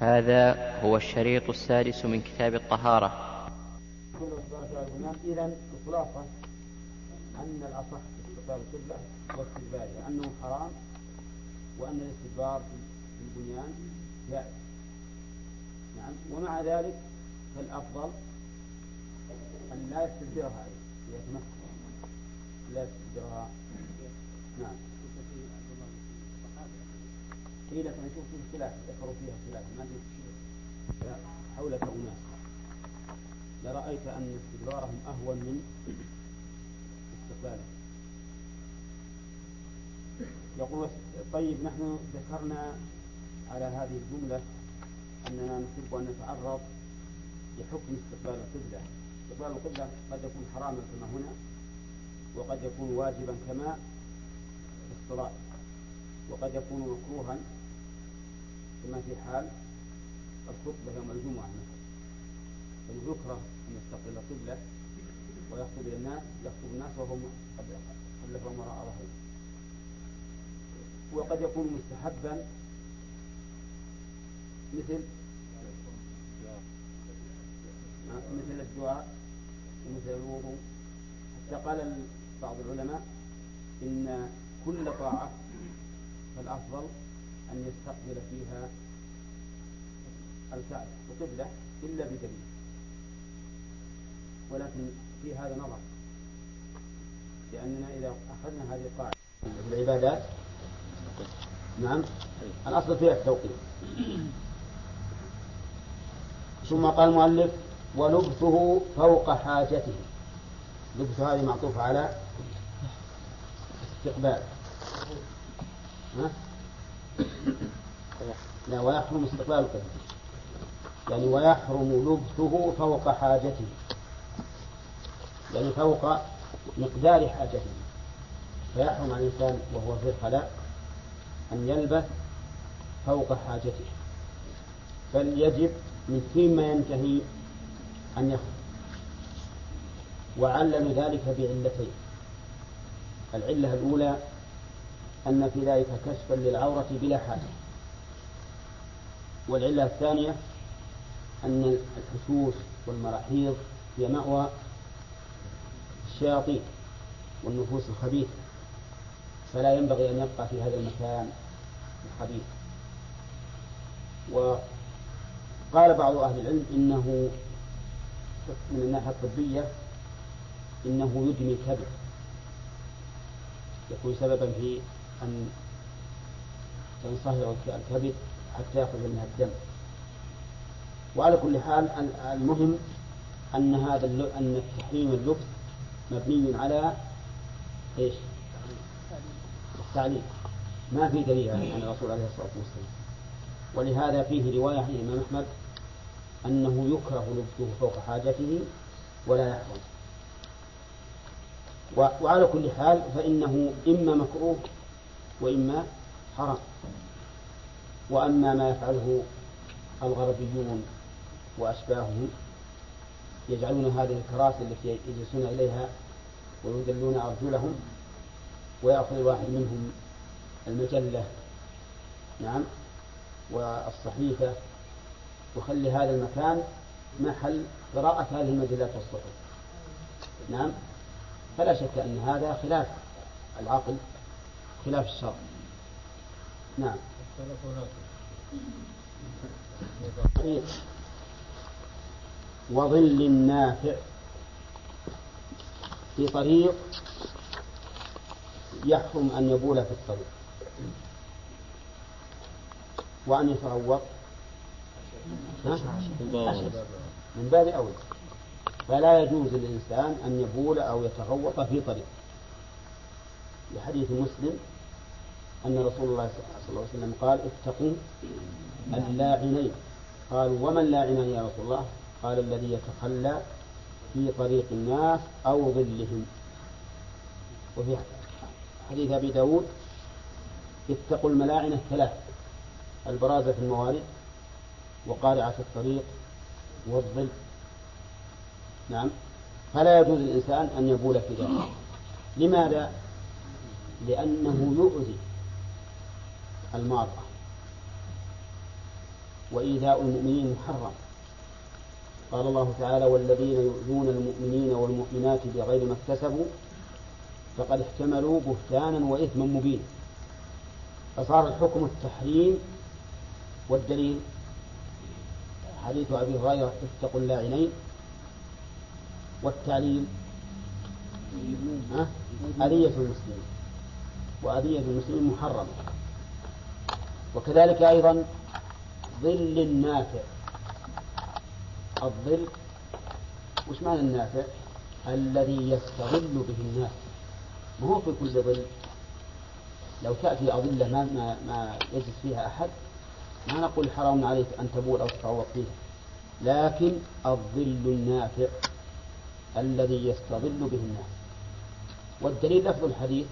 هذا هو الشريط السادس من كتاب الطهارة. إذا الخلاصة أن الأصح استقبال القبلة واستدبارها أنه حرام وأن الاستدبار في البنيان جائز. نعم. ومع ذلك فالأفضل أن لا يستدبرها يتمكن لا يستدبرها. نعم. قيل لكن نشوف فيه خلاف ذكروا فيها خلاف ما أدري حولك اناس لرأيت أن استدبارهم أهون من استقبالهم يقول طيب نحن ذكرنا على هذه الجملة أننا نحب أن نتعرض لحكم استقبال القبلة. استقبال القبلة قد يكون حراما كما هنا وقد يكون واجبا كما في الصلاة وقد يكون مكروها كما في حال الخطبة يوم الجمعة مثلا. فيكره أن يستقبل القبلة ويخطب إلى الناس يخطب الناس وهم خلفهم وراء ظهره وقد يكون مستحبا مثل مثل الدعاء ومثل الوضوء. حتى قال بعض العلماء إن كل طاعة فالأفضل أن يستقبل فيها الكعبة وقبلة إلا بدليل. ولكن في هذا نظر لأننا إذا أخذنا هذه القاعدة في العبادات نعم الأصل فيها التوقيت. ثم قال المؤلف ولبثه فوق حاجته. لبث هذه معطوفة على استقبال. ها؟ لا ويحرم استقبال القبلة يعني ويحرم لبثه فوق حاجته. يعني فوق مقدار حاجته. فيحرم على الإنسان وهو في الخلاء أن يلبث فوق حاجته. بل يجب من فيما ينتهي أن يخرج. وعلل ذلك بعلتين. العلة الأولى أن في ذلك كشفا للعورة بلا حاجة. والعلة الثانية أن الحشوش والمراحيض هي مأوى الشياطين والنفوس الخبيثة فلا ينبغي أن يبقى في هذا المكان الخبيث. وقال بعض أهل العلم إنه من الناحية الطبية إنه يدمي الكبد يكون سببا في أن ينصهر الكبد حتى يأخذ منها الدم. وعلى كل حال المهم أن هذا أن تحريم اللبس مبني على إيش؟ التعليم ما في دليل عن الرسول عليه الصلاة والسلام. ولهذا فيه رواية عن الإمام أحمد أنه يكره لبسه فوق حاجته ولا يحرم. وعلى كل حال فإنه إما مكروه وإما حرام. وأما ما يفعله الغربيون وأشباههم يجعلون هذه الكراسي التي يجلسون إليها ويدلون أرجلهم ويأخذ الواحد منهم المجلة نعم والصحيفة. وخلي هذا المكان محل قراءة هذه المجلات والصحف نعم. فلا شك أن هذا خلاف العقل خلاف الشرع نعم. وظل نافع في طريق يحرم أن يبول في الطريق. وأن يتروق. من باب أولى فلا يجوز للإنسان أن يبول أو يتغوط في طريق. لحديث مسلم أن رسول الله صلى الله عليه وسلم قال اتقوا اللاعنين. قالوا ومن لاعنان يا رسول الله؟ قال الذي يتخلى في طريق الناس أو ظلهم. وفي حديث أبي داود اتقوا الملاعن الثلاث البرازة في الموارد وقارعة الطريق والظل. نعم. فلا يجوز للإنسان أن يبول في ذلك. لماذا؟ لأنه يؤذي. المارة وإيذاء المؤمنين محرم. قال الله تعالى والذين يؤذون المؤمنين والمؤمنات بغير ما اكتسبوا فقد احتملوا بهتانا وإثما مبينا. فصار الحكم التحريم والدليل حديث أبي هريرة اتقوا اللاعنين. والتعليل أذية المسلمين. وأذية المسلمين محرمة. وكذلك أيضا ظل النافع الظل وش معنى النافع؟ الذي يستظل به الناس. ما هو في كل ظل؟ لو تأتي أظلة ما, ما, ما يجلس فيها أحد ما نقول حرام عليك أن تبول أو تتعوض فيها. لكن الظل النافع الذي يستظل به الناس. والدليل لفظ الحديث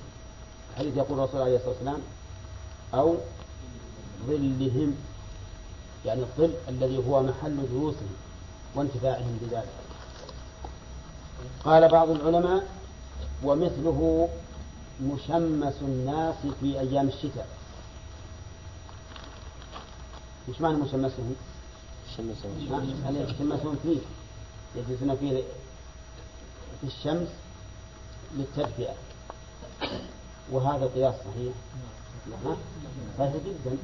الحديث يقول الرسول عليه الصلاة والسلام أو ظلهم يعني الظل الذي هو محل جلوسهم وانتفاعهم بذلك. قال بعض العلماء ومثله مشمس الناس في أيام الشتاء. وش معنى مشمسهم؟ مشمسهم يتشمسون فيه؟ يجلسون فيه في الشمس للتدفئة. وهذا قياس صحيح. صحيح جدا.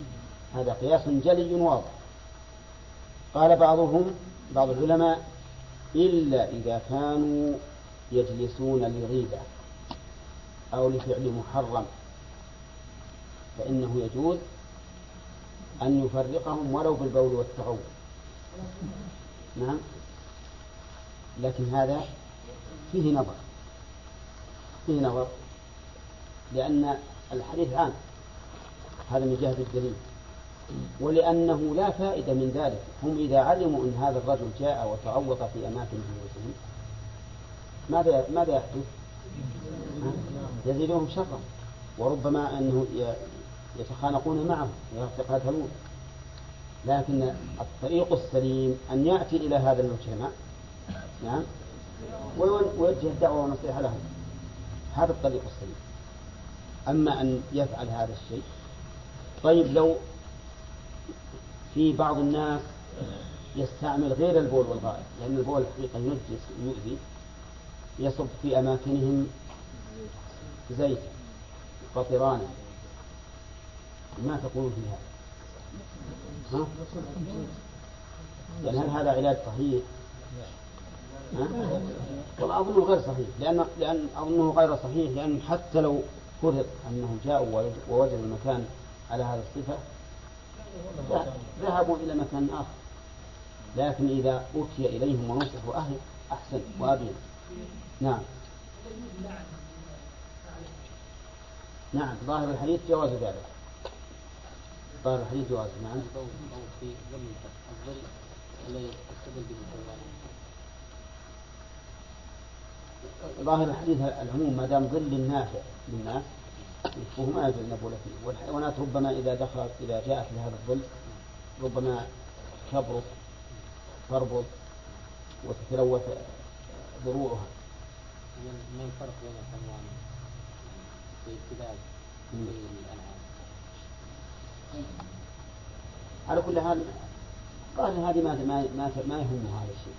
هذا قياس جلي واضح. قال بعضهم بعض العلماء إلا إذا كانوا يجلسون لريبة أو لفعل محرم فإنه يجوز أن يفرقهم ولو بالبول والتغول. نعم. لكن هذا فيه نظر. فيه نظر لأن الحديث عام. هذا من جهة الدليل. ولأنه لا فائدة من ذلك. هم إذا علموا أن هذا الرجل جاء وتعوض في أماكن بيوتهم ماذا ماذا يحدث؟ يزيدهم شرا. وربما أنه يتخانقون معه ويقتتلون لكن الطريق السليم أن يأتي إلى هذا المجتمع نعم ويوجه الدعوة والنصيحة لهم. هذا الطريق السليم. أما أن يفعل هذا الشيء طيب لو في بعض الناس يستعمل غير البول والغائط لأن البول الحقيقة ينجس ويؤذي يصب في أماكنهم زيت قطرانا ما تقول في هذا ها؟ يعني هل هذا علاج صحيح؟ والله أظنه غير صحيح لأن لأن أظنه غير صحيح لأن حتى لو فرض أنهم جاءوا ووجدوا المكان على هذه الصفة ذهبوا إلى مكان آخر. لكن إذا أوتي إليهم ونصحوا أهل أحسن. وأبين نعم. نعم. ظاهر الحديث جواز ذلك. ظاهر الحديث جواز. نعم. ظاهر الحديث العموم ما دام ظل نافع للناس وهو ما يجوز فيه والحيوانات ربما إذا دخلت إذا جاءت لهذا الظل ربما تبرص تربط وتتلوث ضروعها. ما الفرق بين الحيوان في ابتداء؟ على كل حال قال هذه ما ما ما, ما يهم هذا الشيء.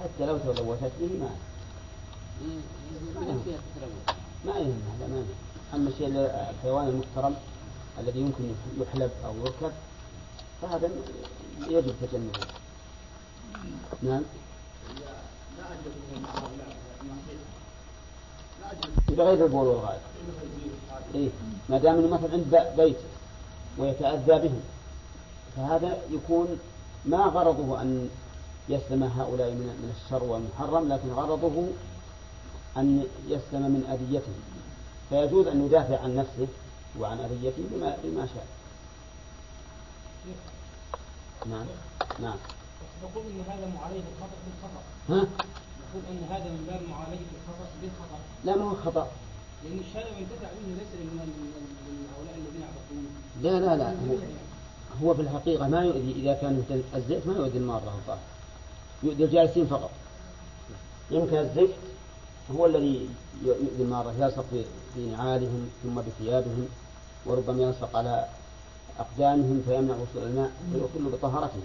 حتى لو تلوثت به ما ما يهم هذا ما يهم. أما الشيء الحيوان المحترم الذي يمكن يحلب أو يركب فهذا يجب تجنبه. نعم. بغير البول والغائط. إيه. ما دام إنه مثلا عند بيت ويتأذى بهم فهذا يكون ما غرضه أن يسلم هؤلاء من الشر والمحرم لكن غرضه أن يسلم من أذيتهم. فيجوز أن يدافع عن نفسه وعن أذيته بما, بما شاء. نعم. نعم. نقول إن هذا معالجة الخطا بالخطأ. ها؟ نقول إن هذا من باب معالجة الخطا بالخطأ. لا ما هو خطأ. لأن الشارع ينتفع منه ليس من هؤلاء الذين يعبدون لا لا لا. هو, هو في الحقيقة ما يؤذي إذا كان الزيت ما يؤذي المارة الظاهر يؤذي الجالسين فقط. يمكن الزيت هو الذي يؤذي المارة يلصق في نعالهم ثم بثيابهم وربما يلصق على أقدامهم فيمنع وصول الماء فيخل بطهارتهم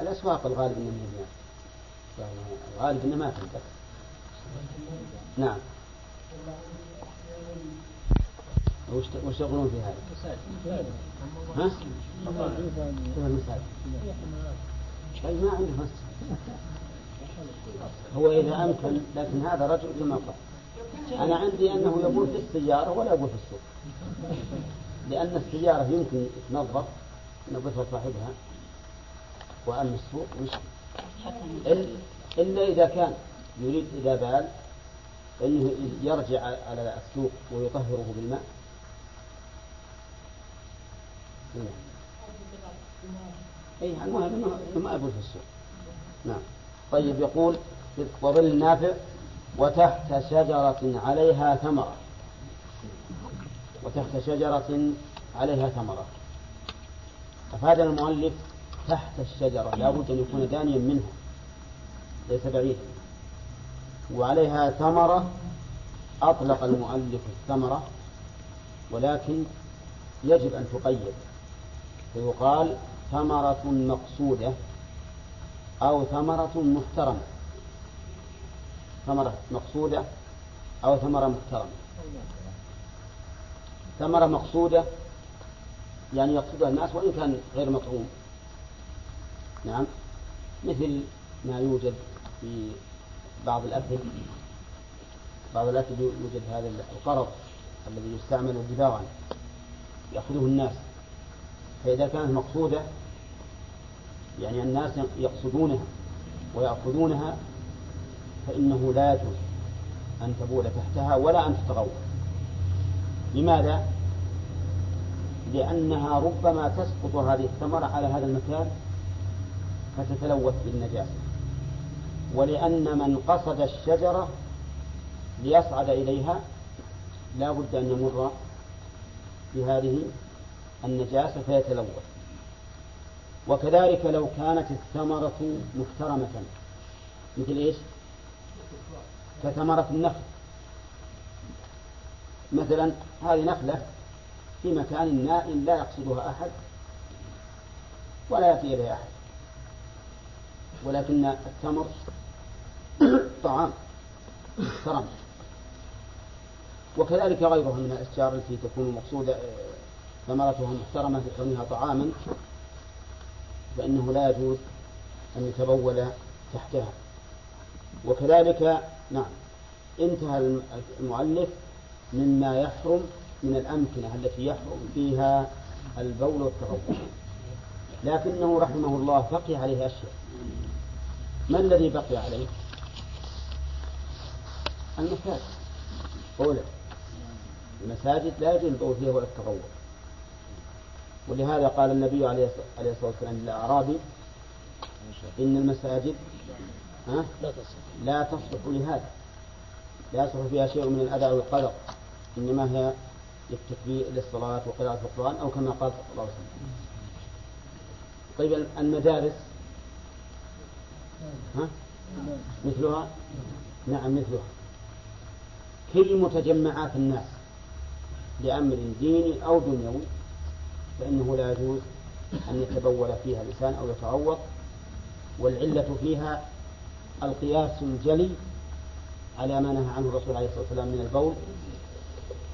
الأسواق الغالب من الغالب أنها ما تنتهي نعم. وش وش يقولون في هذا؟ ها؟ في المساجد. طيب ما عنده مسجد هو إذا أمكن لكن هذا رجل كما قال. أنا عندي أنه يقول في السيارة ولا يقول في السوق. لأن السيارة يمكن تنظف ينظفها صاحبها وأما السوق مش. إلا إذا كان يريد إذا بال أنه يرجع على السوق ويطهره بالماء. أي المهم ما يقول في السوق. نعم. طيب يقول وظل النافع وتحت شجرة عليها ثمرة. وتحت شجرة عليها ثمرة. أفاد المؤلف تحت الشجرة لا بد أن يكون دانيا منها ليس بعيدا. وعليها ثمرة أطلق المؤلف الثمرة ولكن يجب أن تقيد. فيقال ثمرة مقصودة. أو ثمرة محترمة. ثمرة مقصودة أو ثمرة محترمة. ثمرة مقصودة يعني يقصدها الناس وإن كان غير مطعوم. نعم. مثل ما يوجد في بعض الأكل. بعض الأكل يوجد هذا القرض الذي يستعمل دباغا يأخذه الناس. فإذا كانت مقصودة يعني الناس يقصدونها ويأخذونها فإنه لا يجوز أن تبول تحتها ولا أن تتغوط. لماذا؟ لأنها ربما تسقط هذه الثمرة على هذا المكان فتتلوث بالنجاسة. ولأن من قصد الشجرة ليصعد إليها لا بد أن يمر بهذه النجاسة فيتلوث. وكذلك لو كانت الثمرة محترمة. مثل إيش؟ كثمرة النخل. مثلا هذه نخلة في مكان نائم لا يقصدها أحد ولا يأتي إليها أحد. ولكن التمر طعام محترم. وكذلك غيرها من الأشجار التي تكون مقصودة ثمرتها محترمة بكونها طعاما. فإنه لا يجوز أن يتبول تحتها. وكذلك نعم انتهى المؤلف مما يحرم من الأمكنة التي يحرم فيها البول والتغوط لكنه رحمه الله بقي عليه أشياء. ما الذي بقي عليه؟ المساجد. أولا المساجد لا يجوز البول فيها ولا التغوط ولهذا قال النبي عليه الصلاة والسلام للأعرابي إن المساجد ها؟ لا تصلح لهذا. لا يصلح فيها شيء من الأذى والقدر إنما هي للتكبير للصلاة وقراءة القرآن أو كما قال صلى الله عليه وسلم. طيب المدارس ها؟ مثلها؟ نعم مثلها. كل متجمعات الناس لأمر ديني أو دنيوي فإنه لا يجوز أن يتبول فيها الإنسان أو يتعوض والعلة فيها القياس الجلي على ما نهى عنه الرسول عليه الصلاة والسلام من البول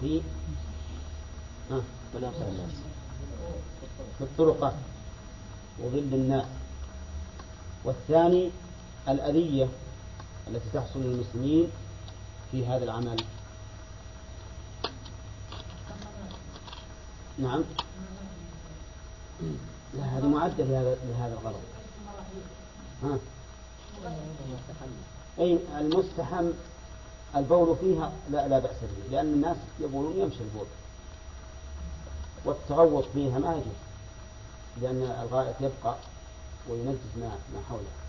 في في الطرقات وظل الناس. والثاني الأذية التي تحصل للمسلمين في هذا العمل. نعم. لا هذه معدة لهذا لهذا الغرض ها؟ أي المستحم البول فيها لا لا بأس به لأن الناس يقولون يمشي البول. والتغوط فيها ما يجوز لأن الغائط يبقى وينجس ما ما حوله.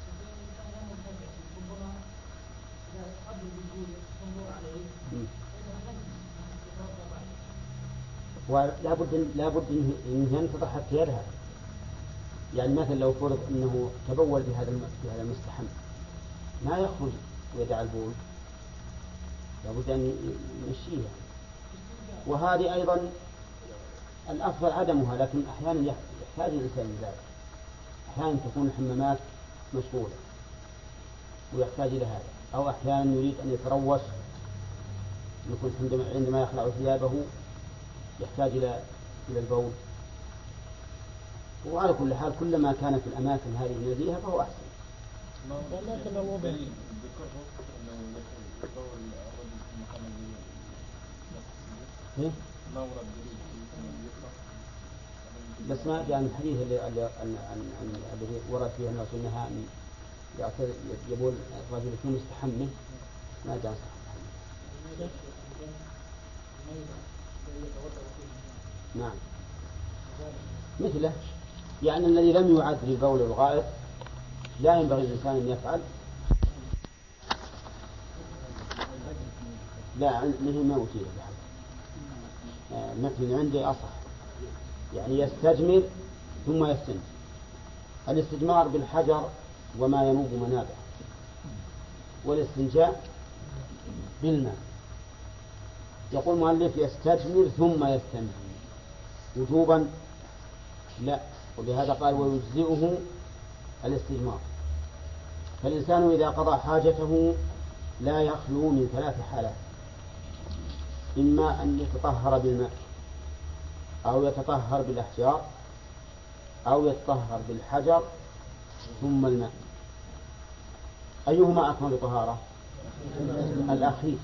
ولا بد لا بد انه ينتظر حتى يذهب يعني مثلا لو فرض إنه تبول بهذا بهذا المستحم ما يخرج ويدع البول؟ لابد أن يمشيها. وهذه أيضا الأفضل عدمها لكن أحيانا يحتاج الإنسان إلى ذلك. أحيانا تكون الحمامات مشغولة ويحتاج إلى هذا. أو أحيانا يريد أن يتروش يكون عندما يخلع ثيابه يحتاج إلى إلى البول وعلى كل حال كلما كانت الأماكن هذه نزيهة فهو أحسن. إيه؟ بس ما جاء الحديث اللي الذي ورد فيه الناس إنها ان يقول الرجل يكون مستحمه ما جاء نعم. مثله. يعني الذي لم يعد للبول الغائط لا ينبغي الإنسان أن يفعل. لا مثل ما بحد آه، مثل عندي أصح. يعني يستجمر ثم يستنجي الاستجمار بالحجر وما ينوب منابه والاستنجاء بالماء. يقول المؤلف يستجمر ثم يستنجي وجوبا لا. ولهذا قال ويجزئه الاستجمار فالإنسان إذا قضى حاجته لا يخلو من ثلاث حالات. إما أن يتطهر بالماء أو يتطهر بالأحجار أو يتطهر بالحجر ثم الماء. أيهما أكمل طهارة؟ الأخير.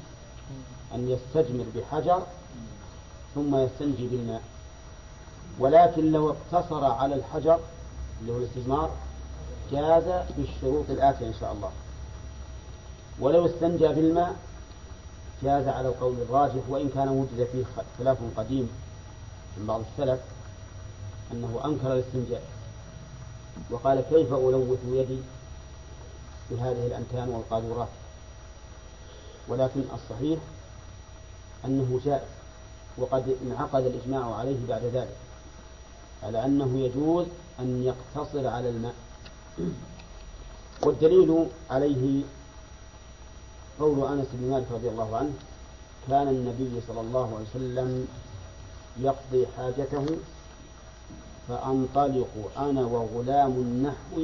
أن يستجمر بحجر ثم يستنجي بالماء. ولكن لو اقتصر على الحجر اللي هو الاستجمار جاز بالشروط الآتية إن شاء الله. ولو استنجى بالماء جاز على القول الراجح وإن كان وجد فيه خلاف قديم من بعض السلف أنه أنكر الاستنجاء. وقال كيف ألوث يدي بهذه الأنتان والقاذورات؟ ولكن الصحيح أنه جائز وقد انعقد الإجماع عليه بعد ذلك على أنه يجوز أن يقتصر على الماء. والدليل عليه قول أنس بن مالك رضي الله عنه كان النبي صلى الله عليه وسلم يقضي حاجته فأنطلق أنا وغلام النحو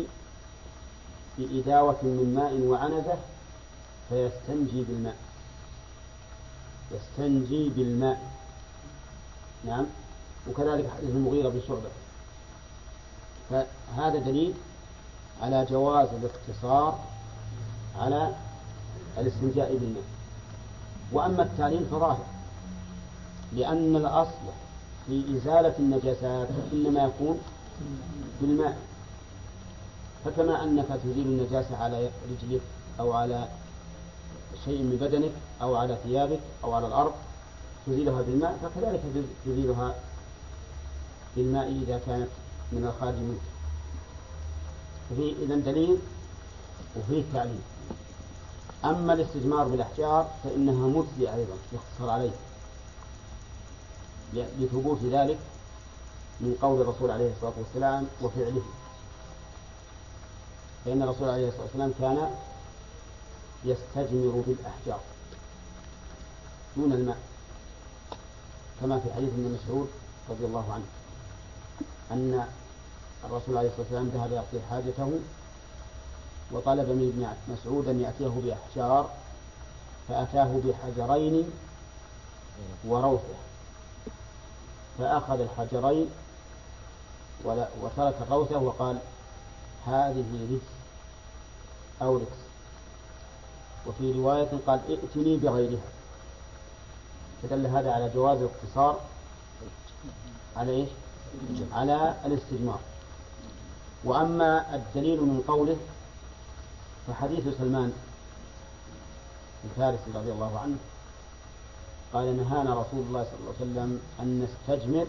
بإداوة من ماء وعنزة فيستنجي بالماء. يستنجي بالماء. نعم. وكذلك حديث المغيرة بن شعبة. فهذا دليل على جواز الاقتصار على الاستنجاء بالماء. وأما التعليل فظاهر لأن الأصل في إزالة النجاسات إنما يكون بالماء. فكما أنك تزيل النجاسة على رجلك أو على شيء من بدنك أو على ثيابك أو على الأرض تزيلها بالماء فكذلك تزيلها بالماء إذا كانت من الخارج منك. فيه إذا دليل وفيه تعليل أما الاستجمار بالأحجار فإنها مجزية أيضا يقتصر عليه. لثبوت ذلك من قول الرسول عليه الصلاة والسلام وفعله. فإن الرسول عليه الصلاة والسلام كان يستجمر بالأحجار دون الماء كما في حديث ابن مسعود رضي الله عنه أن الرسول عليه الصلاة والسلام ذهب يقضي حاجته وطلب من ابن مسعود أن يأتيه بأحجار فأتاه بحجرين وروثه فأخذ الحجرين وترك الروثة وقال هذه رجس أو ركس وفي رواية قال ائتني بغيرها فدل هذا على جواز الاقتصار على إيش؟ على الاستجمار وأما الدليل من قوله فحديث سلمان الفارسي رضي الله عنه قال نهانا رسول الله صلى الله عليه وسلم أن نستجمر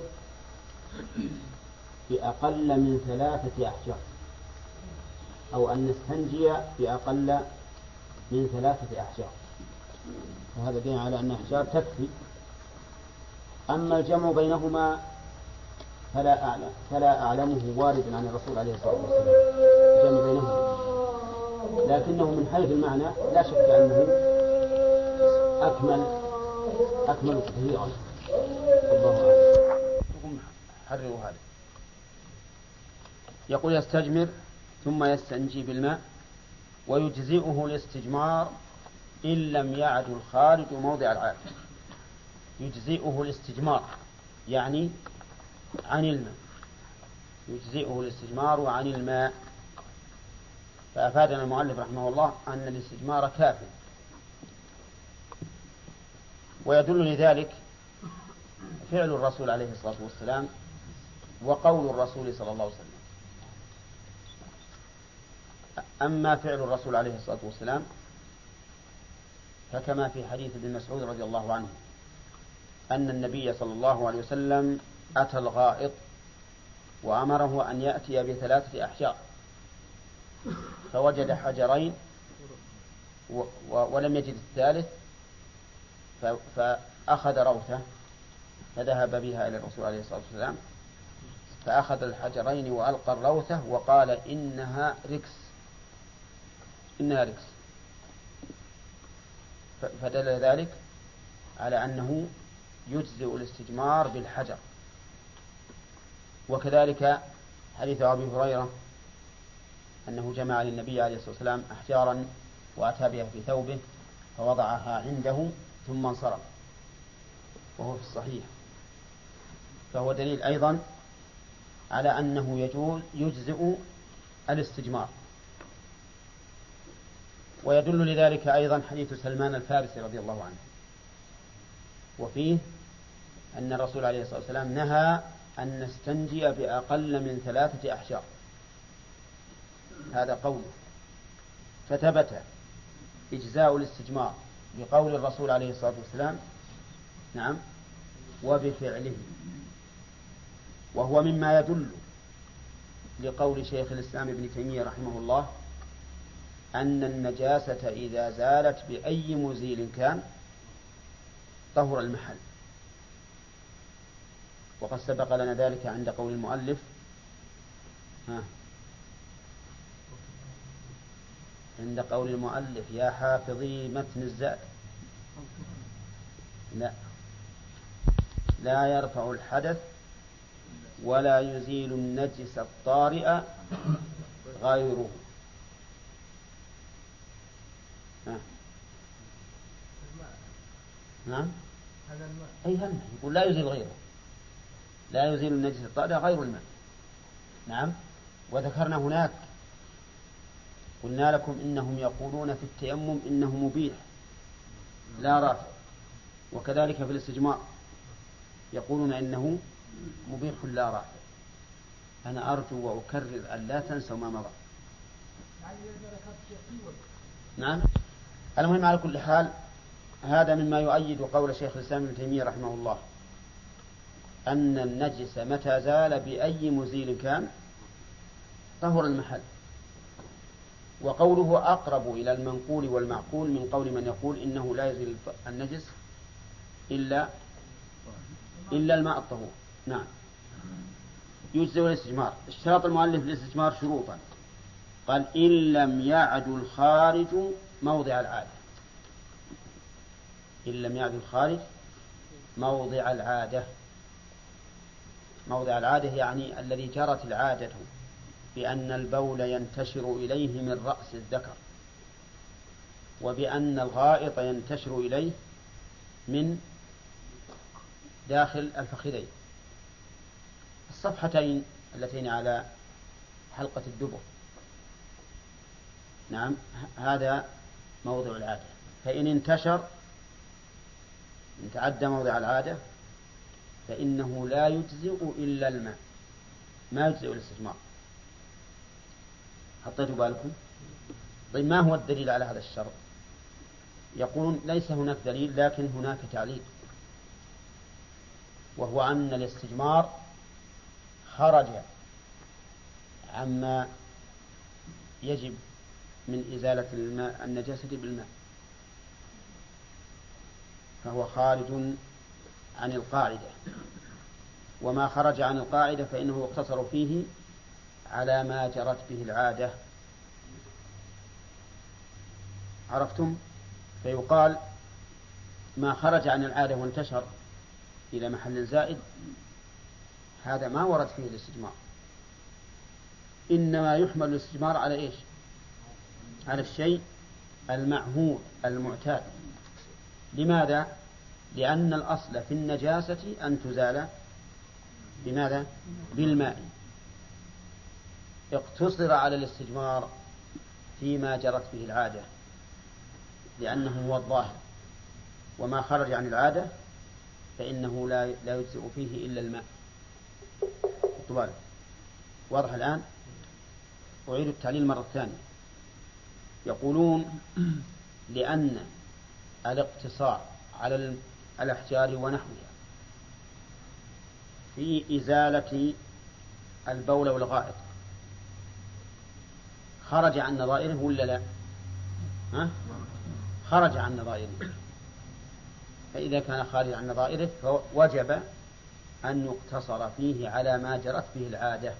بأقل من ثلاثة أحجار أو أن نستنجي بأقل من ثلاثة أحجار. وهذا دين على أن أحجار تكفي. أما الجمع بينهما فلا أعلم فلا أعلمه واردا عن الرسول عليه الصلاة والسلام. الجمع بينهما. لكنه من حيث المعنى لا شك أنه أكمل أكمل كثيرا. حرروا هذا. يقول يستجمر ثم يستنجي بالماء. ويجزئه الاستجمار إن لم يعد الخارج موضع العادة يجزئه الاستجمار يعني عن الماء. يجزئه الاستجمار عن الماء. فأفادنا المؤلف رحمه الله أن الاستجمار كاف. ويدل لذلك فعل الرسول عليه الصلاة والسلام وقول الرسول صلى الله عليه وسلم. أما فعل الرسول عليه الصلاة والسلام فكما في حديث ابن مسعود رضي الله عنه أن النبي صلى الله عليه وسلم أتى الغائط وأمره أن يأتي بثلاثة أحجار فوجد حجرين ولم يجد الثالث فأخذ روثة فذهب بها إلى الرسول عليه الصلاة والسلام فأخذ الحجرين وألقى الروثة وقال إنها ركس إنها فدل ذلك على أنه يجزئ الاستجمار بالحجر. وكذلك حديث أبي هريرة أنه جمع للنبي عليه الصلاة والسلام أحجارا وأتى بها في ثوبه فوضعها عنده ثم انصرف. وهو في الصحيح. فهو دليل أيضا على أنه يجوز يجزئ الاستجمار. ويدل لذلك أيضا حديث سلمان الفارسي رضي الله عنه. وفيه أن الرسول عليه الصلاة والسلام نهى أن نستنجي بأقل من ثلاثة أحجار. هذا قوله. فثبت إجزاء الاستجمار بقول الرسول عليه الصلاة والسلام نعم وبفعله. وهو مما يدل لقول شيخ الإسلام ابن تيمية رحمه الله أن النجاسة إذا زالت بأي مزيل كان طهر المحل. وقد سبق لنا ذلك عند قول المؤلف. ها. عند قول المؤلف يا حافظي متن الزاد. لا. لا يرفع الحدث ولا يزيل النجس الطارئ غيره. نعم. أي هم. يقول لا يزيل غيره. لا يزيل النجس الطارئ غير الماء. نعم. وذكرنا هناك. قلنا لكم إنهم يقولون في التيمم إنه مبيح. لا رافع. وكذلك في الاستجمار يقولون إنه مبيح لا رافع. أنا أرجو وأكرر أن لا تنسوا ما مضى. نعم. المهم على كل حال هذا مما يؤيد قول شيخ الإسلام ابن تيمية رحمه الله أن النجس متى زال بأي مزيل كان؟ طهر المحل. وقوله أقرب إلى المنقول والمعقول من قول من يقول إنه لا يزيل النجس إلا إلا الماء الطهور. نعم. يجزئ الاستجمار. اشتراط المؤلف للاستجمار شروطا. قال إن لم يعد الخارج موضع العادة. إن لم يعد الخارج موضع العادة. موضع العادة يعني الذي جرت العادة بأن البول ينتشر إليه من رأس الذكر وبأن الغائط ينتشر إليه من داخل الفخذين. الصفحتين اللتين على حلقة الدبر. نعم هذا موضع العادة. فإن انتشر إن تعدى موضع العادة فإنه لا يجزئ إلا الماء. ما يجزئ الاستجمار حطيتوا بالكم؟ طيب ما هو الدليل على هذا الشرط؟ يقولون ليس هناك دليل لكن هناك تعليل. وهو أن الاستجمار خرج عما يجب من إزالة الماء النجاسة بالماء. فهو خارج عن القاعدة. وما خرج عن القاعدة فإنه يقتصر فيه على ما جرت به العادة. عرفتم؟ فيقال ما خرج عن العادة وانتشر إلى محل زائد هذا ما ورد فيه الاستجمار. إنما يحمل الاستجمار على إيش؟ على الشيء المعهود المعتاد. لماذا؟ لأن الأصل في النجاسة أن تزال بماذا؟ بالماء. اقتصر على الاستجمار فيما جرت به العادة لأنه هو الظاهر. وما خرج عن العادة فإنه لا لا يجزئ فيه إلا الماء. طوال واضح الآن؟ أعيد التعليل مرة ثانية. يقولون لأن الاقتصار على الأحجار ونحوها في إزالة البول والغائط خرج عن نظائره ولا لا؟ ها؟ خرج عن نظائره فإذا كان خارج عن نظائره فوجب أن يقتصر فيه على ما جرت به العادة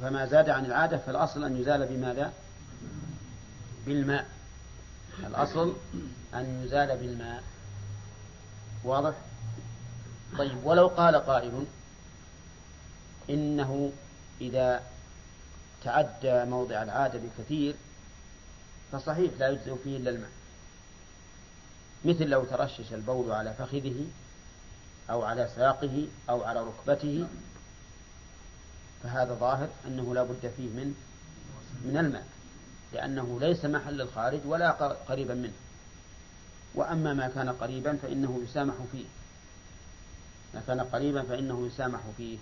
فما زاد عن العادة فالأصل أن يزال بماذا؟ بالماء. الأصل أن يزال بالماء. واضح؟ طيب ولو قال قائل إنه إذا تعدى موضع العادة بكثير فصحيح لا يجزئ فيه إلا الماء. مثل لو ترشش البول على فخذه أو على ساقه أو على ركبته فهذا ظاهر أنه لا بد فيه من من الماء لأنه ليس محل الخارج ولا قريبا منه. وأما ما كان قريبا فإنه يسامح فيه. ما كان قريبا فإنه يسامح فيه.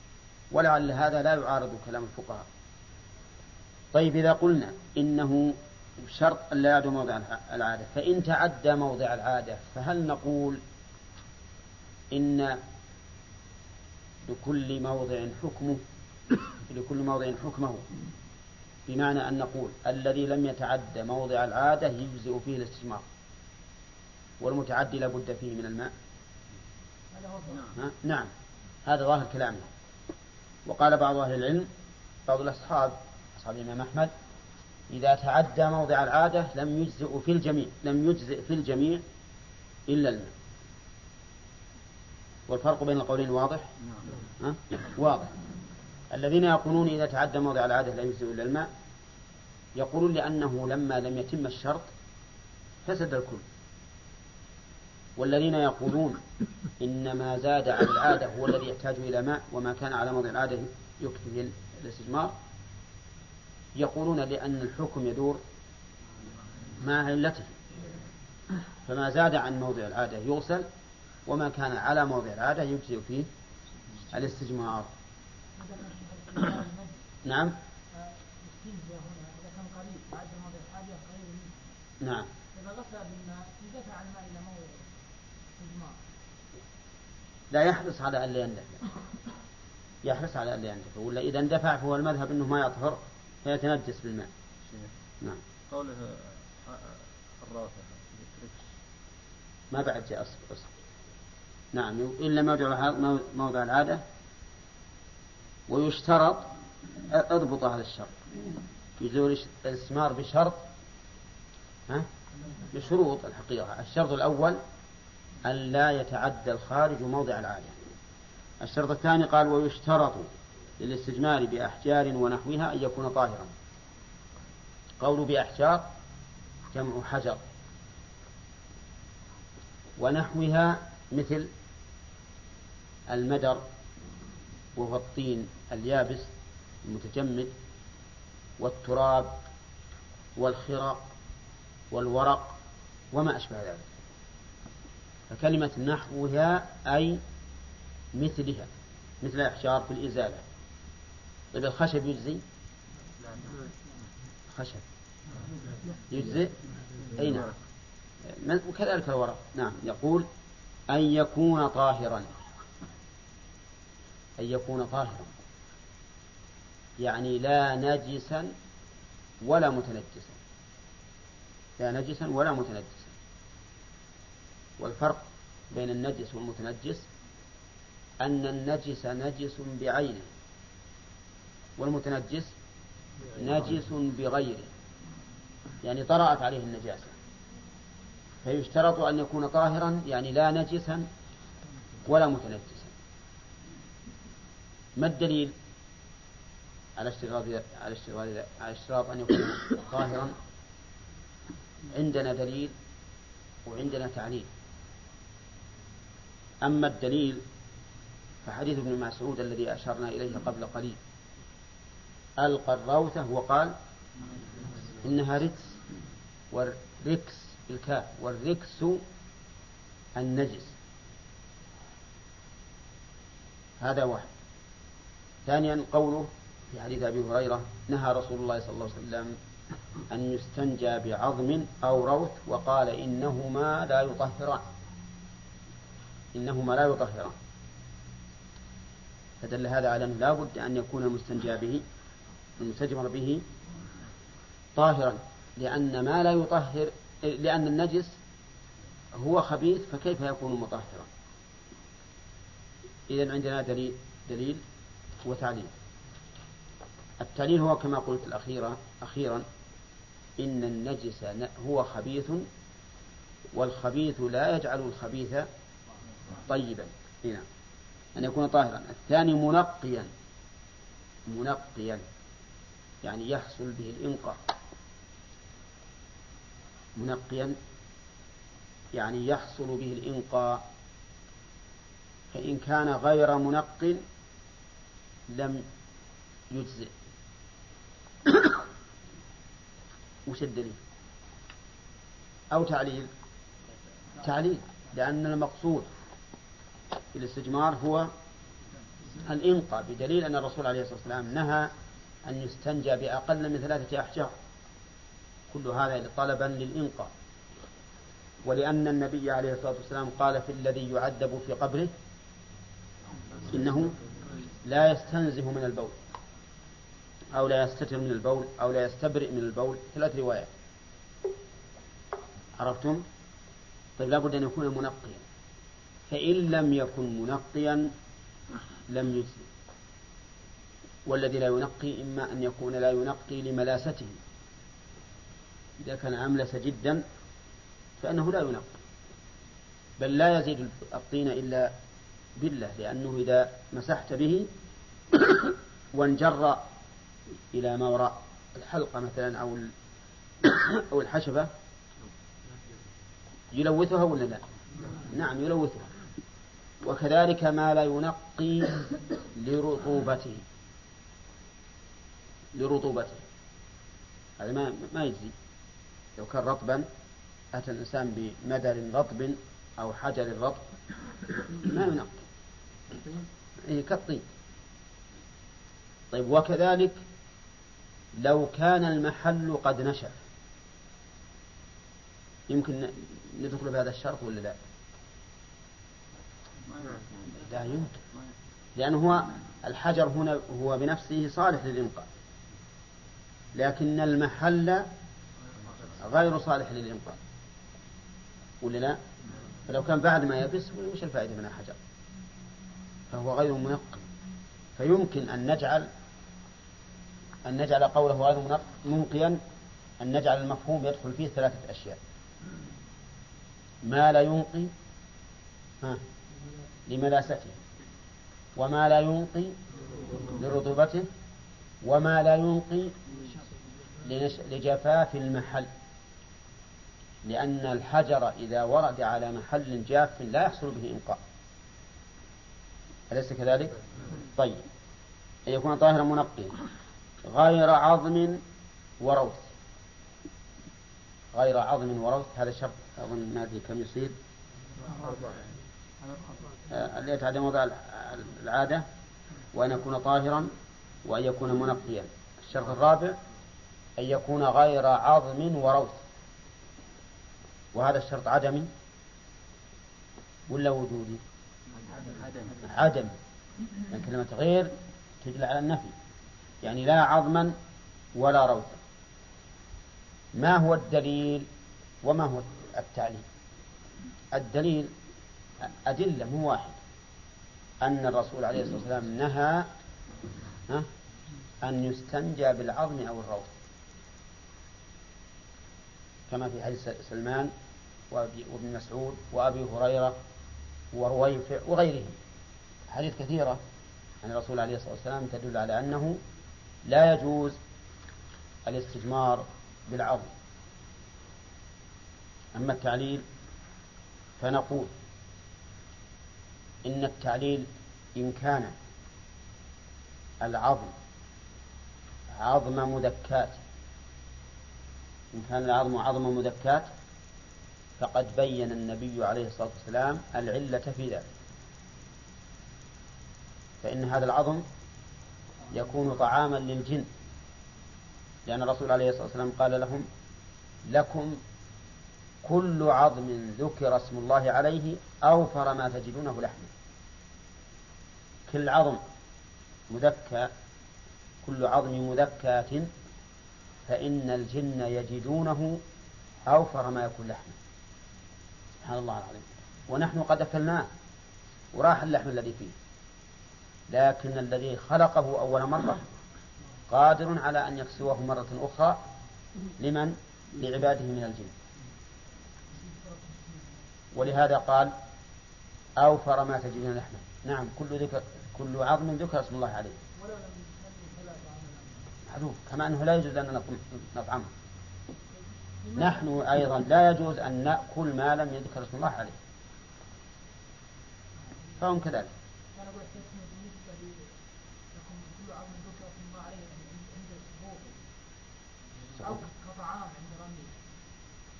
ولعل هذا لا يعارض كلام الفقهاء. طيب إذا قلنا إنه شرط لا يعدو موضع العادة فإن تعدى موضع العادة فهل نقول إن لكل موضع حكمه لكل موضع حكمه. بمعنى أن نقول الذي لم يتعد موضع العادة يجزئ فيه الاستجمار والمتعدي لابد فيه من الماء. نعم. هذا ظاهر كلامه وقال بعض أهل العلم بعض الأصحاب أصحاب الإمام أحمد إذا تعدى موضع العادة لم يجزئ في الجميع لم يجزئ في الجميع إلا الماء. والفرق بين القولين واضح؟ ها؟ واضح. الذين يقولون إذا تعدى موضع العادة لا يجزئ إلا الماء يقولون لأنه لما لم يتم الشرط فسد الكل. والذين يقولون إن ما زاد عن العادة هو الذي يحتاج إلى ماء وما كان على موضع العادة يكفي الاستجمار يقولون لأن الحكم يدور مع علته. فما زاد عن موضع العادة يغسل وما كان على موضع العادة يجزئ فيه الاستجمار نعم. نعم. إذا غسل بالماء اندفع الماء إلى موضع لا يحرص على أن لا يندفع. يحرص على أن لا يندفع. ولا إذا اندفع فهو المذهب أنه ما يطهر فيتنجس بالماء. نعم. قوله الرافع ما بعد جاء أصل نعم إلا موضع موضع العادة. ويشترط اضبط هذا الشرط. يزول الاستثمار بشرط ها؟ بشروط الحقيقة. الشرط الأول أن لا يتعدى الخارج موضع العادة الشرط الثاني قال ويشترط للاستجمار بأحجار ونحوها أن يكون طاهرا. قول بأحجار جمع حجر. ونحوها مثل المدر وهو الطين. اليابس المتجمد والتراب والخرق والورق وما أشبه ذلك. فكلمة نحوها أي مثلها مثل الأحجار في الإزالة. طيب الخشب يجزي؟ خشب. يجزي؟ أي نعم. وكذلك الورق. نعم. يقول أن يكون طاهرا. أن يكون طاهرا. يعني لا نجسا ولا متنجسا. لا نجسا ولا متنجسا. والفرق بين النجس والمتنجس أن النجس نجس بعينه والمتنجس نجس بغيره. يعني طرأت عليه النجاسة. فيشترط أن يكون طاهرا يعني لا نجسا ولا متنجسا. ما الدليل؟ على اشتراط على اشتراط على اشتراط أن يكون طاهرا عندنا دليل وعندنا تعليل. أما الدليل فحديث ابن مسعود الذي أشرنا إليه قبل قليل. ألقى الروثه وقال إنها ركس والركس بالكاف والركس النجس. هذا واحد. ثانيا قوله في حديث أبي هريرة نهى رسول الله صلى الله عليه وسلم أن يستنجى بعظم أو روث وقال إنهما لا يطهران. إنهما لا يطهران. فدل هذا على أنه لا بد أن يكون المستنجى به المستجمر به طاهرا لأن ما لا يطهر لأن النجس هو خبيث فكيف يكون مطهرا؟ إذا عندنا دليل دليل وتعليل. التعليل هو كما قلت الأخيرة أخيرا إن النجس هو خبيث والخبيث لا يجعل الخبيث طيبا. هنا أن يكون طاهرا. الثاني منقيا منقيا يعني يحصل به الإنقاء منقيا يعني يحصل به الإنقاء فإن كان غير منق لم يجزئ. وش الدليل؟ أو تعليل؟ تعليل لأن المقصود في الاستجمار هو الإنقاء بدليل أن الرسول عليه الصلاة والسلام نهى أن يستنجى بأقل من ثلاثة أحجار. كل هذا طلبا للإنقاء ولأن النبي عليه الصلاة والسلام قال في الذي يعذب في قبره إنه لا يستنزه من البول. أو لا يستتر من البول أو لا يستبرئ من البول. ثلاث روايات. عرفتم؟ طيب لابد أن يكون منقيا. فإن لم يكن منقيا لم يجزي. والذي لا ينقي إما أن يكون لا ينقي لملاسته. إذا كان أملس جدا فإنه لا ينقي. بل لا يزيد الطين إلا بالله لأنه إذا مسحت به وانجر إلى ما وراء الحلقة مثلا أو أو الحشبة. يلوثها ولا لا؟ نعم يلوثها. وكذلك ما لا ينقي لرطوبته. لرطوبته. هذا ما ما يجزي. لو كان رطبا أتى الإنسان بمدر رطب أو حجر رطب ما ينقي. إيه كالطين طيب وكذلك لو كان المحل قد نشف يمكن ندخل بهذا الشرط ولا لا؟ لا يمكن لأنه هو الحجر هنا هو بنفسه صالح للإنقاذ لكن المحل غير صالح للإنقاذ ولا لا؟ فلو كان بعد ما يبس وش الفائدة من الحجر؟ فهو غير منقي فيمكن أن نجعل أن نجعل قوله غير منقيا أن نجعل المفهوم يدخل فيه ثلاثة أشياء. ما لا ينقي ها لملاسته. وما لا ينقي لرطوبته. وما لا ينقي لجفاف المحل. لأن الحجر إذا ورد على محل جاف لا يحصل به إنقاء. أليس كذلك؟ طيب. أن يكون طاهرا منقيا. غير عظم وروث. غير عظم وروث هذا شرط. أظن ما أدري كم يصير. آه، اللي يتعدى موضع العادة وأن يكون طاهرا وأن يكون منقيا. الشرط الرابع أن يكون غير عظم وروث. وهذا الشرط عدمي ولا وجودي؟ عدم يعني كلمة غير تدل على النفي. يعني لا عظما ولا روثا. ما هو الدليل وما هو التعليل؟ الدليل أدلة مو واحد. أن الرسول عليه الصلاة والسلام نهى أن يستنجى بالعظم أو الروث. كما في حديث سلمان وابن مسعود وأبي هريرة ورويفع وغيرهم. حديث كثيرة عن الرسول عليه الصلاة والسلام تدل على أنه لا يجوز الاستجمار بالعظم أما التعليل فنقول إن التعليل إن كان العظم عظم مذكات إن كان العظم عظم مذكات فقد بين النبي عليه الصلاة والسلام العلة في ذلك. فإن هذا العظم يكون طعاما للجن. لأن الرسول عليه الصلاة والسلام قال لهم لكم كل عظم ذكر اسم الله عليه أوفر ما تجدونه لحما كل عظم مذكى كل عظم مذكاة فإن الجن يجدونه أوفر ما يكون لحما سبحان الله العظيم. ونحن قد أكلناه وراح اللحم الذي فيه. لكن الذي خلقه أول مرة قادر على أن يكسوه مرة أخرى لمن؟ لعباده من الجن. ولهذا قال أوفر ما تجدون لحما نعم كل ذكر كل عظم ذكر اسم الله عليه. معروف. كما أنه لا يجوز أن نطعمه. نحن أيضا لا يجوز أن نأكل ما لم يذكر اسم الله عليه. فهم كذلك.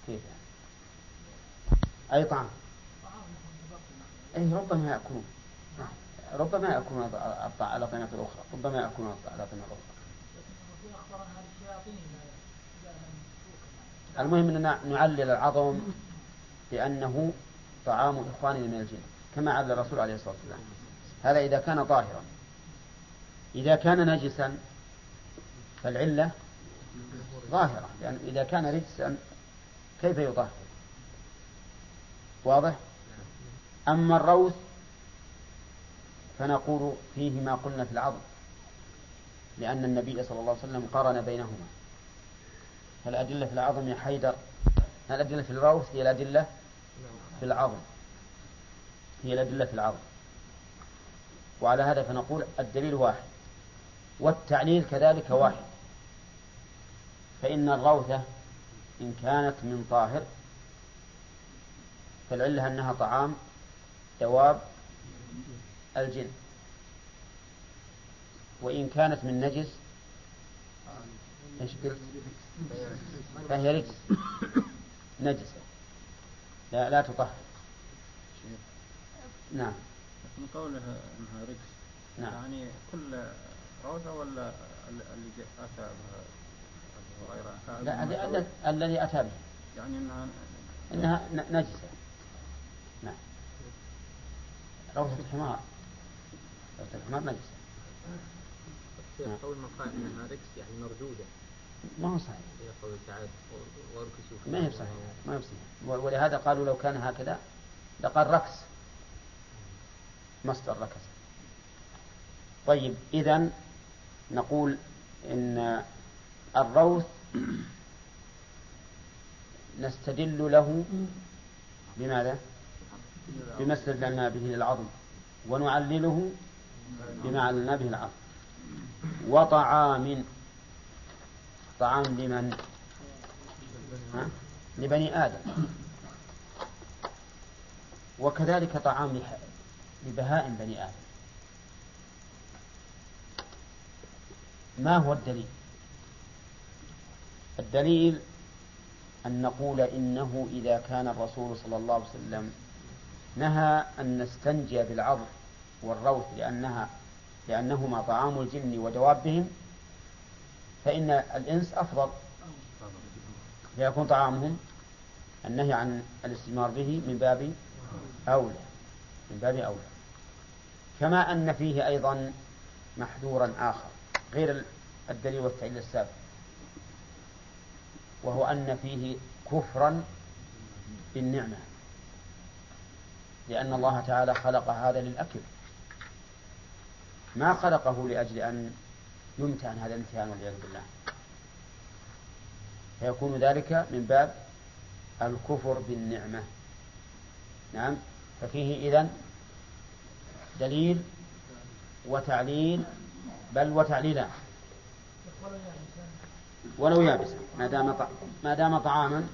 كيف أي طعام؟ أي ربما يأكلون. ربما يأكلون الأطعمة الأخرى. ربما يأكلون الأطعمة الأخرى. المهم أننا نعلل العظم بأنه طعام إخواننا من الجن كما علل الرسول عليه الصلاة والسلام. هذا إذا كان طاهرا. إذا كان نجسا فالعلة ظاهرة. لأن يعني إذا كان رجسا كيف يطهر واضح؟ أما الروث فنقول فيه ما قلنا في العظم لأن النبي صلى الله عليه وسلم قارن بينهما. فالأدلة في العظم يا حيدر الأدلة في الروث هي الأدلة في العظم. هي الأدلة في العظم. وعلى هذا فنقول الدليل واحد والتعليل كذلك واحد. فإن الروثة إن كانت من طاهر فالعلة أنها طعام دواب الجن. وإن كانت من نجس إيش قلت؟ فهي رجس. نجسة لا لا تطهر. نعم. من قولها أنها رجس نعم. يعني كل روثة ولا اللي أتى بها؟ هريرة لا الذي أتى به. يعني إنها إنها نجسة. نعم. روثة الحمار. روثة الحمار نجسة. نعم. قول من قال انها ركس يعني مردودة. ما هو صحيح. قول تعالى واركسوا ما هي صحيح. ما هي صحيح. ولهذا قالوا لو كان هكذا لقال ركس. مصدر ركس. طيب إذا نقول إن الروث نستدل له بماذا؟ بما استدللنا به للعظم ونعلله بما عللنا به العظم. وطعام طعام لمن؟ لبني آدم. وكذلك طعام لبهائم بني آدم. ما هو الدليل؟ الدليل أن نقول إنه إذا كان الرسول صلى الله عليه وسلم نهى أن نستنجي بالعظم والروث لأنها لأنهما طعام الجن ودوابهم فإن الإنس أفضل. فيكون طعامهم النهي عن الاستثمار به من باب أولى من باب أولى. كما أن فيه أيضا محذورا آخر غير الدليل والتعليل السابق. وهو أن فيه كفرا بالنعمة لأن الله تعالى خلق هذا للأكل. ما خلقه لأجل أن يمتهن هذا الامتهان والعياذ بالله. فيكون ذلك من باب الكفر بالنعمة. نعم. ففيه إذن دليل وتعليل بل وتعليلان ولو يابسا ما دام ما دام طعاما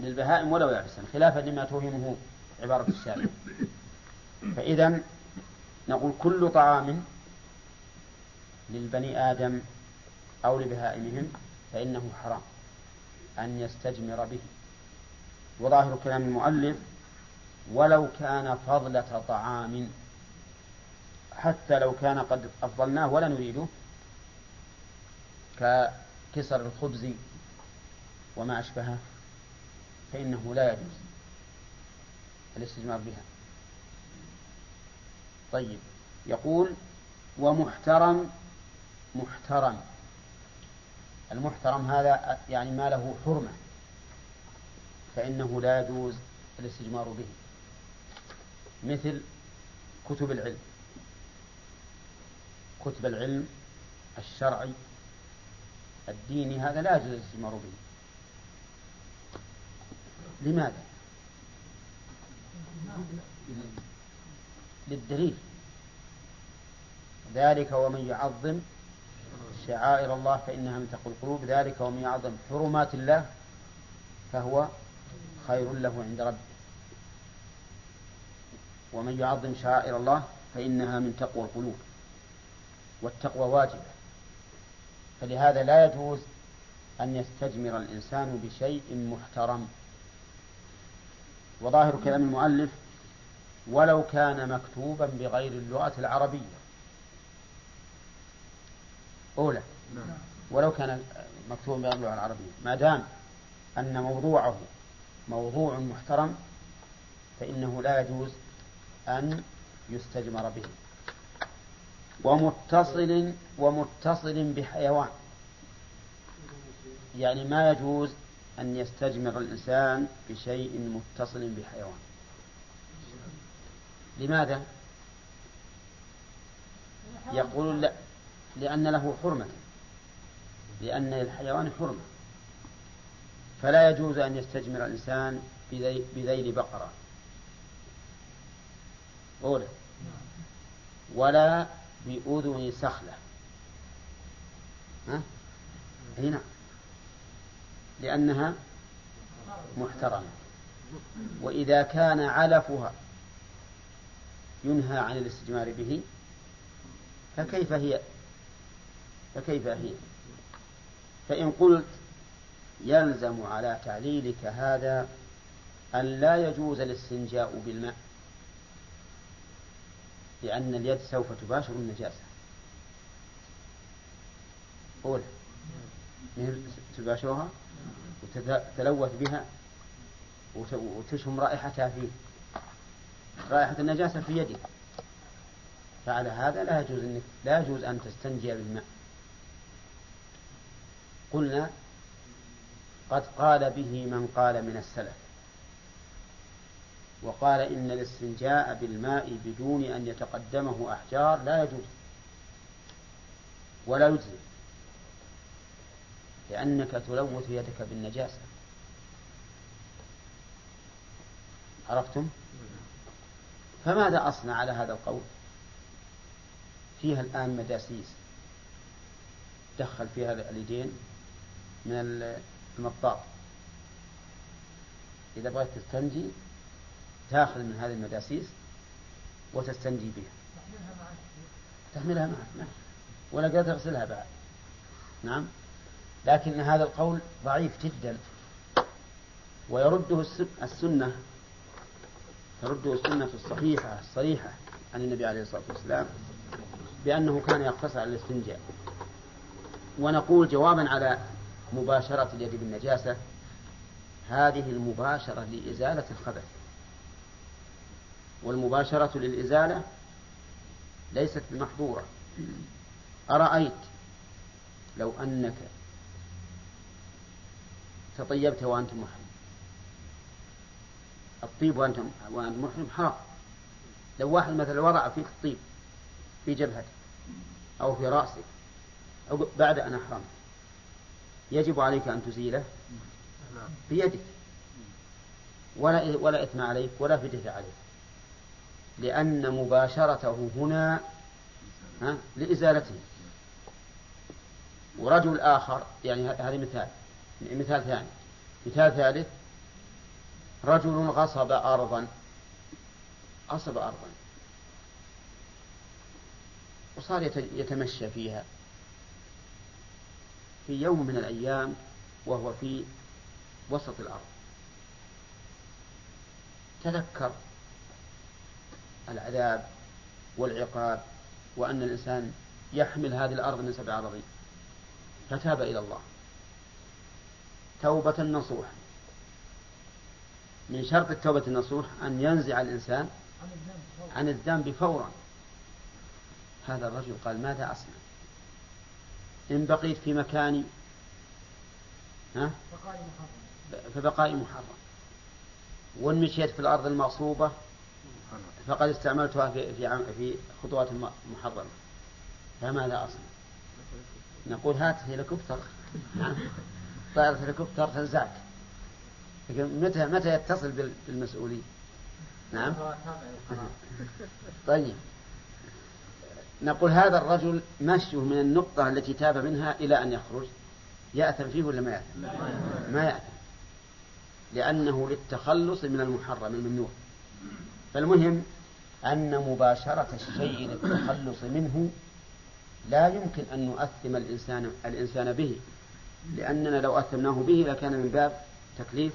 للبهائم ولو يابسا خلافا لما توهمه عبارة الشارع فإذا نقول كل طعام للبني آدم أو لبهائمهم فإنه حرام أن يستجمر به. وظاهر كلام المؤلف ولو كان فضلة طعام حتى لو كان قد أفضلناه ولا نريده ككسر الخبز وما أشبهه فإنه لا يجوز الاستجمار بها. طيب يقول ومحترم محترم. المحترم هذا يعني ما له حرمة فإنه لا يجوز الاستجمار به. مثل كتب العلم. كتب العلم الشرعي الديني هذا لا يجوز الاستثمار به. لماذا؟ للدليل. ذلك ومن يعظم شعائر الله فإنها من تقوى القلوب. ذلك ومن يعظم حرمات الله فهو خير له عند ربه. ومن يعظم شعائر الله فإنها من تقوى القلوب. والتقوى واجبة. فلهذا لا يجوز أن يستجمر الإنسان بشيء محترم. وظاهر كلام المؤلف ولو كان مكتوبا بغير اللغة العربية. أولى. ولو كان مكتوبا بغير اللغة العربية. ما دام أن موضوعه موضوع محترم فإنه لا يجوز أن يستجمر به. ومتصل ومتصل بحيوان. يعني ما يجوز أن يستجمر الإنسان بشيء متصل بحيوان. لماذا؟ يقول لا لأن له حرمة. لأن للحيوان حرمة. فلا يجوز أن يستجمر الإنسان بذيل بقرة. أولى ولا بأذن سخلة. ها؟ هنا. لأنها محترمة. وإذا كان علفها ينهى عن الاستجمار به فكيف هي؟ فكيف هي؟ فإن قلت يلزم على تعليلك هذا أن لا يجوز الاستنجاء بالماء. لأن اليد سوف تباشر النجاسة. أولى تباشرها وتتلوث بها وتشم رائحتها فيه رائحة النجاسة في يدك. فعلى هذا لا يجوز انك لا يجوز أن تستنجي بالماء. قلنا قد قال به من قال من السلف. وقال إن الاستنجاء بالماء بدون أن يتقدمه أحجار لا يجوز. ولا يجزي. لأنك تلوث يدك بالنجاسة. عرفتم؟ فماذا أصنع على هذا القول؟ فيها الآن مداسيس. دخل فيها اليدين من المطاط. إذا بغيت تستنجي تاخذ من هذه المداسيس وتستنجي بها. تحملها معك نعم ولا قادر تغسلها بعد. نعم. لكن هذا القول ضعيف جدا. ويرده السنة ترده السنة الصحيحة الصريحة عن النبي عليه الصلاة والسلام بأنه كان يقتصر على الاستنجاء. ونقول جوابا على مباشرة اليد بالنجاسة هذه المباشرة لإزالة الخبث. والمباشرة للإزالة ليست بمحظورة. أرأيت لو أنك تطيبت وأنت محرم. الطيب وأنت وأنت محرم حرام. لو واحد مثلا وضع فيك الطيب في جبهتك أو في رأسك أو بعد أن أحرمت يجب عليك أن تزيله بيدك. ولا ولا إثم عليك ولا فدية عليك. لأن مباشرته هنا لإزالته. ورجل آخر يعني هذا مثال مثال ثاني. مثال ثالث رجل غصب أرضا. غصب أرضا. وصار يتمشى فيها. في يوم من الأيام وهو في وسط الأرض. تذكر العذاب والعقاب وأن الإنسان يحمل هذه الأرض من سبع أراضين فتاب إلى الله. توبة نصوح من شرط التوبة النصوح أن ينزع الإنسان عن الذنب فورا. هذا الرجل قال ماذا أصنع؟ إن بقيت في مكاني ها؟ فبقائي محرم. وإن مشيت في الأرض المغصوبة فقد استعملتها في في في خطوات محرمة. فماذا أصنع؟ نقول هات هليكوبتر. نعم طائرة هليكوبتر تنزعك لكن متى متى يتصل بالمسؤولين؟ نعم. طيب. نقول هذا الرجل مشيه من النقطة التي تاب منها إلى أن يخرج. يأثم فيه ولا ما يأثم؟ ما يأثم. لأنه للتخلص من المحرم الممنوع. فالمهم أن مباشرة الشيء للتخلص منه لا يمكن أن نؤثم الإنسان الإنسان به لأننا لو أثمناه به لكان من باب تكليف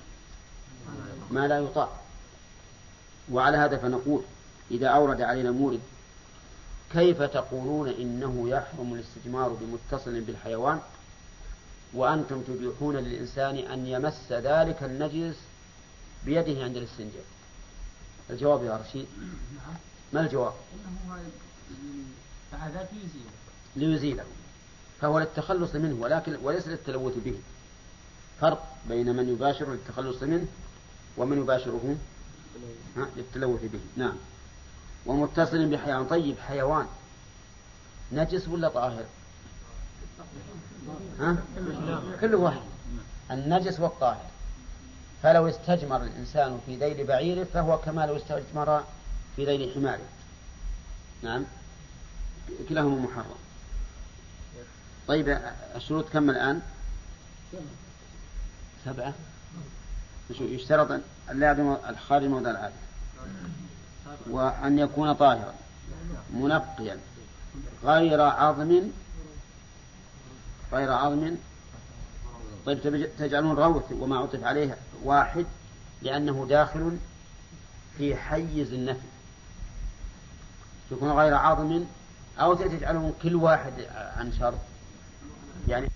ما لا يطاع. وعلى هذا فنقول إذا أورد علينا مورد كيف تقولون إنه يحرم الاستجمار بمتصل بالحيوان؟ وأنتم تبيحون للإنسان أن يمس ذلك النجس بيده عند الاستنجاء. الجواب يا رشيد. ما الجواب؟ ليزيله. فهو للتخلص منه ولكن وليس للتلوث به. فرق بين من يباشر للتخلص منه ومن يباشره للتلوث به. نعم. ومتصل بحيوان. طيب حيوان. نجس ولا طاهر؟ ها؟ كل واحد. النجس والطاهر. فلو استجمر الإنسان في ذيل بعيره فهو كما لو استجمر في ذيل حماره. نعم. كلاهما محرم. طيب الشروط كم الآن؟ سبعة. يشترط اللعب الخارج موضع العادة. وأن يكون طاهرا منقيا غير عظم غير عظم طيب تجعلون روث وما عطف عليه واحد لأنه داخل في حيز النفي. يكون غير عظم أو تجعلون كل واحد عن شرط يعني